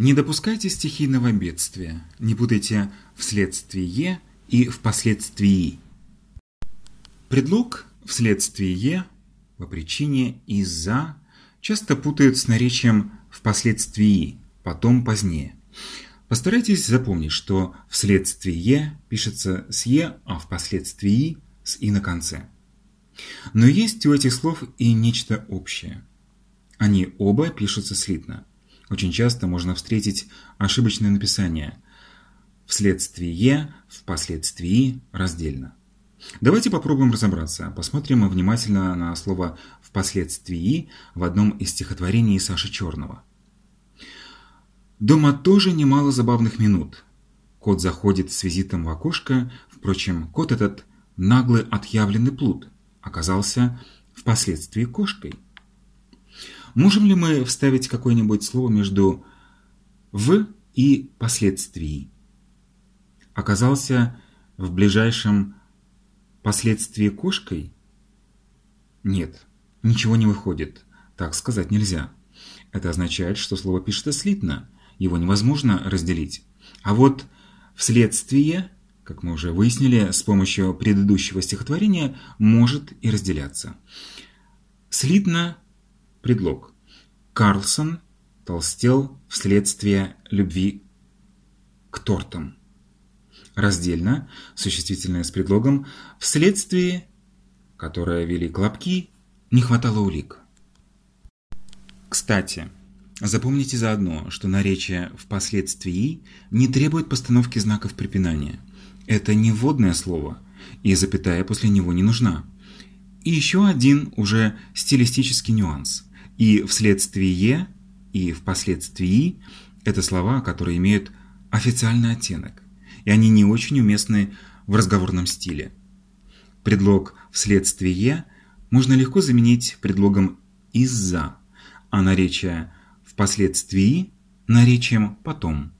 Не допускайте стихийного бедствия. Не путайте «вследствие» и «впоследствии». Предлог «вследствие» по причине «из-за» часто путают с наречием «впоследствии», потом, позднее. Постарайтесь запомнить, что «вследствие» пишется с «е», а «впоследствии» с «и» на конце. Но есть у этих слов и нечто общее. Они оба пишутся слитно. Очень часто можно встретить ошибочное написание «вследствие», «впоследствии» раздельно. Давайте попробуем разобраться. Посмотрим внимательно на слово «впоследствии» в одном из стихотворений Саши Черного. Дома тоже немало забавных минут. Кот заходит с визитом в окошко, впрочем, кот этот наглый отъявленный плут оказался впоследствии кошкой. Можем ли мы вставить какое-нибудь слово между «в» и «последствий»? Оказался в ближайшем последствии кошкой? Нет, ничего не выходит. Так сказать нельзя. Это означает, что слово пишется слитно, его невозможно разделить. А вот вследствие, как мы уже выяснили с помощью предыдущего стихотворения, может и разделяться. Слитно – предлог. Карлсон толстел вследствие любви к тортам. Раздельно, существительное с предлогом, вследствие, которое вели клопки, не хватало улик. Кстати, запомните заодно, что наречие «впоследствии» не требует постановки знаков препинания. Это не вводное слово, и запятая после него не нужна. И еще один уже стилистический нюанс. И «вследствие» и «впоследствии» – это слова, которые имеют официальный оттенок, и они не очень уместны в разговорном стиле. Предлог «вследствие» можно легко заменить предлогом «из-за», а наречие «впоследствии» наречием «потом».